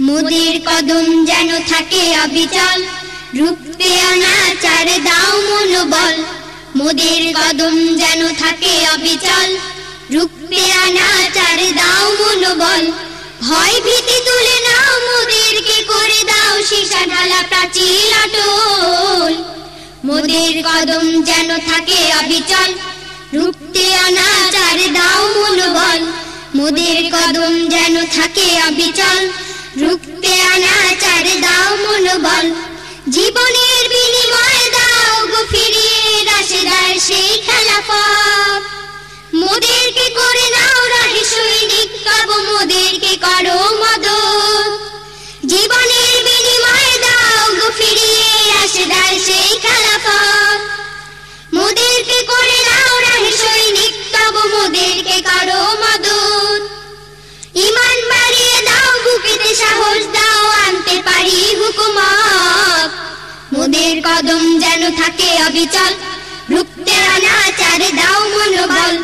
মোদের কদম যেন থাকে অবিচল। রূপে অনাচার দাও মনোবল। মোদের কদম যেন থাকে অবিচল। রূপে অনাচার দাও মনোবল। ভয় ভীতি তুলে নাও মোদেরকে করে দাও সীসা ঢালা প্রাচীর অটল মোদের কদম যেন থাকে অবিচল। রূপে অনাচার দাও মনোবল। মোদের কদম যেন থাকে অবিচল। রুখতে অনাচার দাও মনোবল জীবনের বিনিময় দাও গো ফিরিয়ে, রাশেদার সেই খেলাফত মোদেরকে করে নাও রাহে সৈনিক, তব মোদেরকে করো মদত। জীবনের বিনিময় দাও গো ফিরিয়ে, রাশেদার সেই খেলাফত মোদেরকে করে নাও রাহে সৈনিক, তব মোদেরকে করো মদত। ইমান সাহস দাও, আনতে পারি হুকুমত। মোদের কদম যেন থাকে অবিচল, রুখতে অনাচার দাও মনোবল।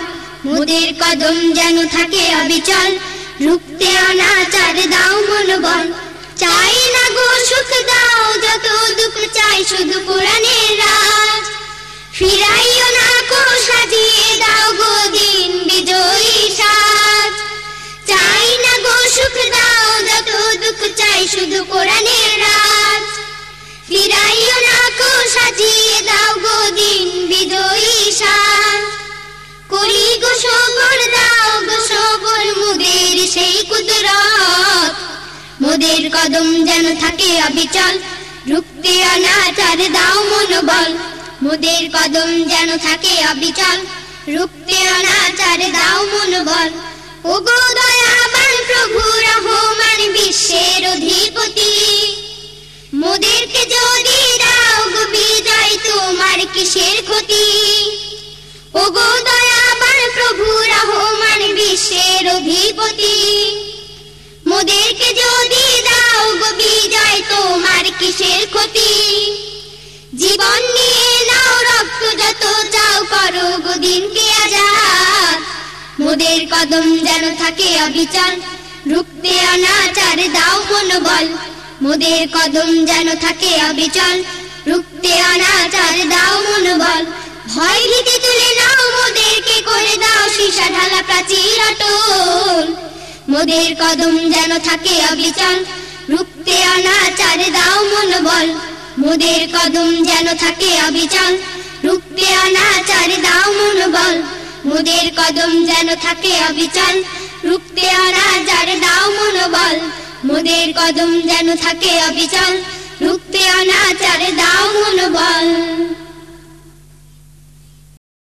মোদের কদম যেন থাকে অবিচল, রুখতে অনাচার দাও মনোবল। চাই না গো সুখ দাও, যত দুঃখ চাই শুধু কোরআনের রাজ। ফিরাইও না কো সাজিয়ে দাও গো দিন বিজয়ী সাজ। চাই চাই শুধু কোরআনের রাজ ফিরাইও না কো সাজিয়ে দাও গো দিন বিজয়ী সাজ করি গো সবর দাও গো মুদের সেই কুদরত। মোদের কদম যেন থাকে অবিচল, রুখতে অনাচার দাও মনোবল। মোদের কদম যেন থাকে অবিচল, রুখতে অনাচার দাও মনোবল। ও গো অধিপতি। মোদেরকে যদি দাও গো বিজয়, তোমার কিসের ক্ষতি? জীবন নিয়ে নাও রক্ত, যত চাও করো গো দিনকে আজাদ। মোদের কদম যেন থাকে অবিচল, রুখতে অনাচার দাও মনোবল। মোদের কদম যেন থাকে অবিচল, রুখতে অনাচার দাও মনোবল। ভয় ভীতি তুলে নাও মোদেরকে মোদের কদম যেন থাকে অবিচল। রুখতে অনাচার দাও মনোবল মোদের কদম যেন থাকে অবিচল। রুখতে অনাচার দাও মনোবল মোদের কদম যেন থাকে অবিচল। রুখতে অনাচার দাও মনোবল মোদের কদম যেন থাকে অবিচল। রুখতে অনাচার দাও মনোবল